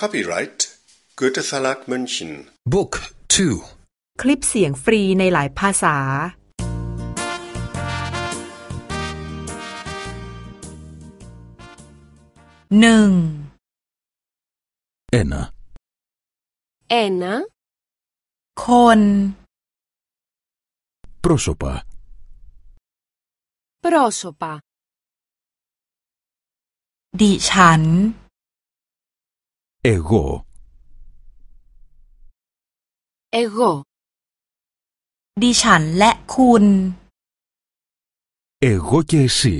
Copyright Goethe Verlag München Book 2 คลิปเสียงฟรีในหลายภาษา หนึ่ง Ένα Ένα คน Πρόσωπα πρόσωπα ดิฉัน Εγώ Εγώ ดิฉันและคุณ Εγώ και εσύ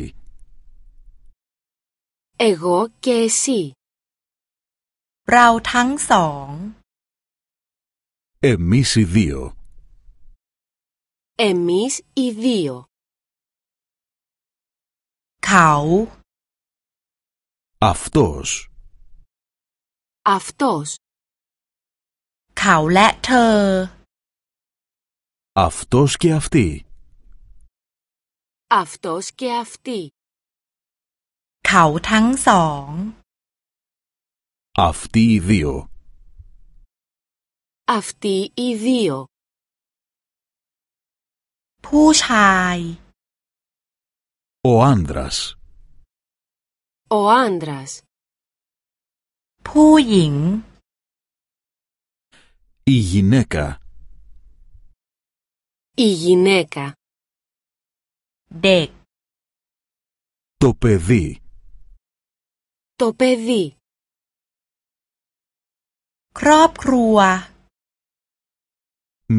Εγώ και εσύ เราทั้งสอง Εμείς οι δύο Εμείς οι δύο เขา Αυτός Αυτός เขาและเธอ Αυτός και αυτή Αυτός και αυτή เขาทั้งสอง Αυτοί οι δύο Αυτοί οι δύο ผู้ชาย Ο άνδρας Ο άντρας ผู้หญิง Η γυναίκα Η γυναίκα เด็ก Το παιδί Το παιδί ครอบครัว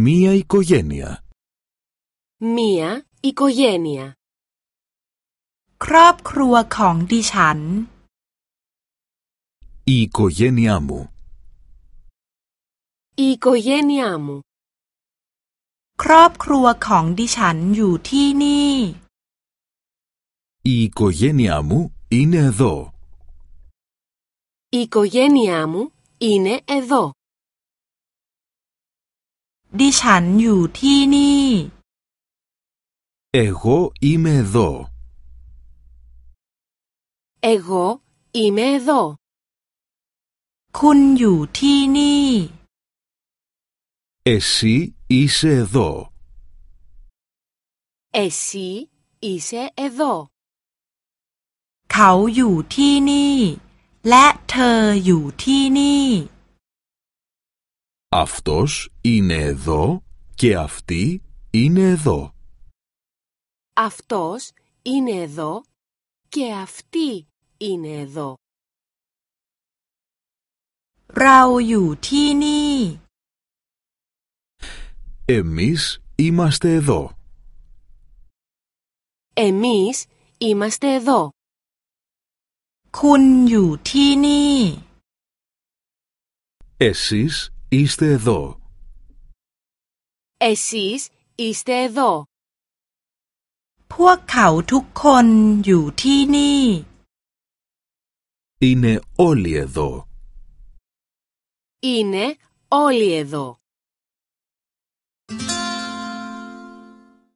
Μία οικογένεια Μία οικογένεια ครอบครัวของดิฉัน Η οικογένειά μου Η οικογένειά μου ครอบครัวของดิฉันอยู่ที่นี่ Η οικογένειά μου είναι εδώ Η οικογένειά μου είναι εδώ ดิฉันอยู่ที่นี่ Εγώ είμαι εδώ Εγώ είμαι εδώ คุณอยู่ที่นี่ Εσύ είσαι εδώ Εσύ είσαι εδώ เขาอยู่ที่นี่ และเธออยู่ที่นี่ Αυτός είναι εδώ και αυτή είναι εδώ Αυτός είναι εδώ και αυτή είναι εδώ เราอยู่ที่นี่ Εμείς είμαστε εδώ Εμείς είμαστε εδώ คุณอยู่ที่นี่ Εσείς είστε εδώ Εσείς είστε εδώ พวกเขาทุกคนอยู่ที่นี่ Είναι όλοι εδώ Είναι όλοι εδώ